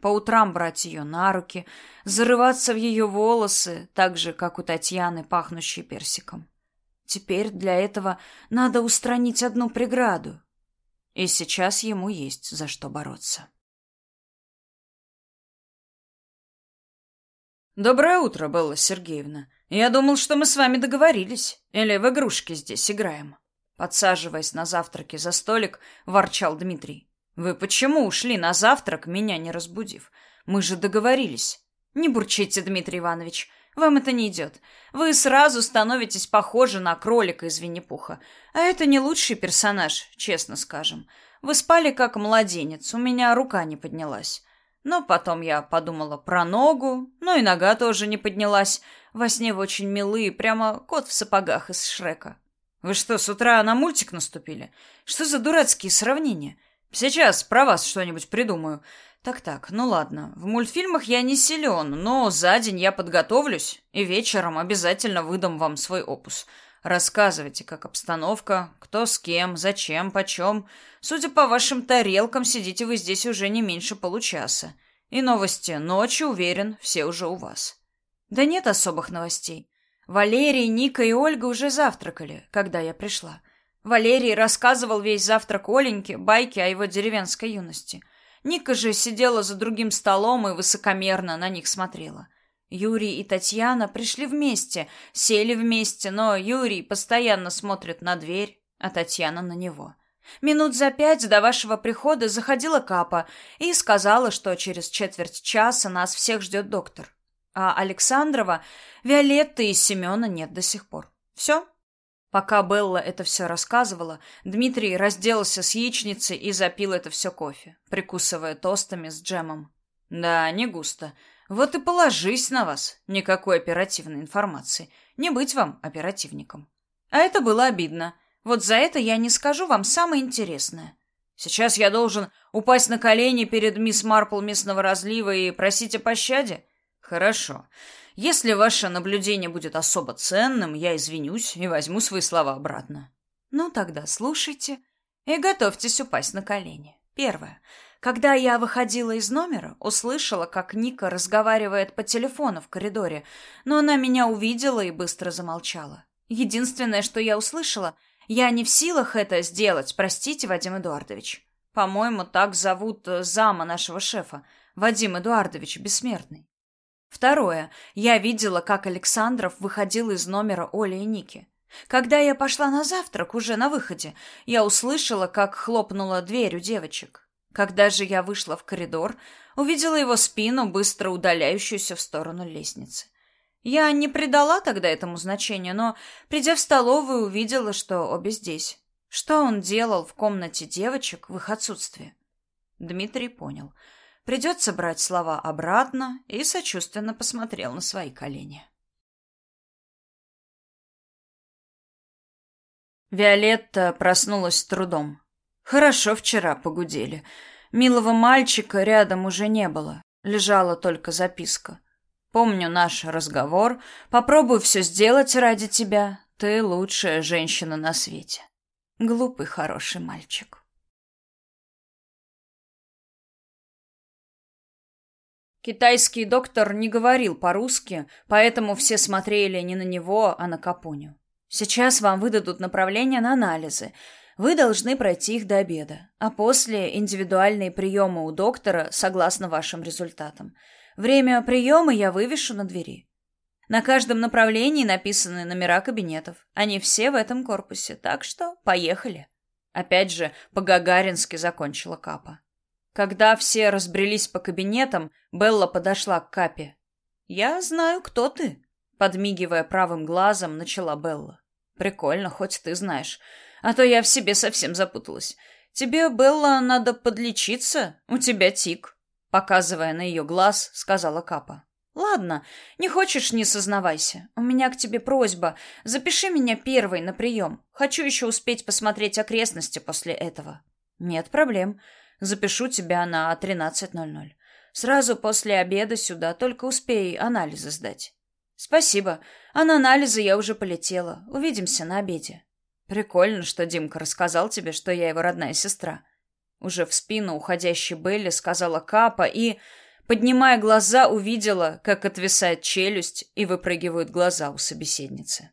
По утрам брать ее на руки, зарываться в ее волосы, так же, как у Татьяны, пахнущей персиком. Теперь для этого надо устранить одну преграду. И сейчас ему есть за что бороться. «Доброе утро, Белла Сергеевна. Я думал, что мы с вами договорились. Или в игрушки здесь играем?» Подсаживаясь на завтраке за столик, ворчал Дмитрий. «Вы почему ушли на завтрак, меня не разбудив? Мы же договорились». «Не бурчите, Дмитрий Иванович. Вам это не идет. Вы сразу становитесь похожи на кролика из Винни-Пуха. А это не лучший персонаж, честно скажем. Вы спали как младенец, у меня рука не поднялась. Но потом я подумала про ногу, но и нога тоже не поднялась. Во сне вы очень милые, прямо кот в сапогах из Шрека. Вы что, с утра на мультик наступили? Что за дурацкие сравнения? Сейчас про вас что-нибудь придумаю. Так-так, ну ладно. В мультфильмах я не силен, но за день я подготовлюсь и вечером обязательно выдам вам свой опус. Рассказывайте, как обстановка, кто с кем, зачем, почем. Судя по вашим тарелкам, сидите вы здесь уже не меньше получаса. И новости ночью, уверен, все уже у вас. Да нет особых новостей. Валерий, Ника и Ольга уже завтракали, когда я пришла. Валерий рассказывал весь завтрак Оленьке байки о его деревенской юности — Ника же сидела за другим столом и высокомерно на них смотрела. Юрий и Татьяна пришли вместе, сели вместе, но Юрий постоянно смотрит на дверь, а Татьяна на него. Минут за пять до вашего прихода заходила Капа и сказала, что через четверть часа нас всех ждет доктор. А Александрова, Виолетты и Семена нет до сих пор. Все? Пока Белла это все рассказывала, Дмитрий разделался с яичницей и запил это все кофе, прикусывая тостами с джемом. Да, не густо. Вот и положись на вас. Никакой оперативной информации. Не быть вам оперативником. А это было обидно. Вот за это я не скажу вам самое интересное. Сейчас я должен упасть на колени перед мисс Марпл местного разлива и просить о пощаде? Хорошо. Если ваше наблюдение будет особо ценным, я извинюсь и возьму свои слова обратно. Ну тогда слушайте и готовьтесь упасть на колени. Первое. Когда я выходила из номера, услышала, как Ника разговаривает по телефону в коридоре, но она меня увидела и быстро замолчала. Единственное, что я услышала, я не в силах это сделать, простите, Вадим Эдуардович. По-моему, так зовут э, зама нашего шефа, Вадим Эдуардович Бессмертный. Второе. Я видела, как Александров выходил из номера Оли и Ники. Когда я пошла на завтрак, уже на выходе, я услышала, как хлопнула дверь у девочек. Когда же я вышла в коридор, увидела его спину, быстро удаляющуюся в сторону лестницы. Я не придала тогда этому значения, но, придя в столовую, увидела, что обе здесь. Что он делал в комнате девочек в их отсутствие? Дмитрий понял — Придется брать слова обратно и сочувственно посмотрел на свои колени. Виолетта проснулась с трудом. Хорошо вчера погудели. Милого мальчика рядом уже не было. Лежала только записка. Помню наш разговор. Попробую все сделать ради тебя. Ты лучшая женщина на свете. Глупый хороший мальчик. Китайский доктор не говорил по-русски, поэтому все смотрели не на него, а на Капуню. Сейчас вам выдадут направление на анализы. Вы должны пройти их до обеда, а после индивидуальные приемы у доктора согласно вашим результатам. Время приема я вывешу на двери. На каждом направлении написаны номера кабинетов. Они все в этом корпусе, так что поехали. Опять же, по-гагарински закончила Капа. Когда все разбрелись по кабинетам, Белла подошла к Капе. «Я знаю, кто ты», — подмигивая правым глазом, начала Белла. «Прикольно, хоть ты знаешь. А то я в себе совсем запуталась. Тебе, Белла, надо подлечиться. У тебя тик», — показывая на ее глаз, сказала Капа. «Ладно, не хочешь, не сознавайся. У меня к тебе просьба. Запиши меня первой на прием. Хочу еще успеть посмотреть окрестности после этого». «Нет проблем. Запишу тебя на 13.00. Сразу после обеда сюда, только успей анализы сдать. Спасибо. А на анализы я уже полетела. Увидимся на обеде. Прикольно, что Димка рассказал тебе, что я его родная сестра. Уже в спину уходящей Белли сказала Капа и... Поднимая глаза, увидела, как отвисает челюсть и выпрыгивают глаза у собеседницы.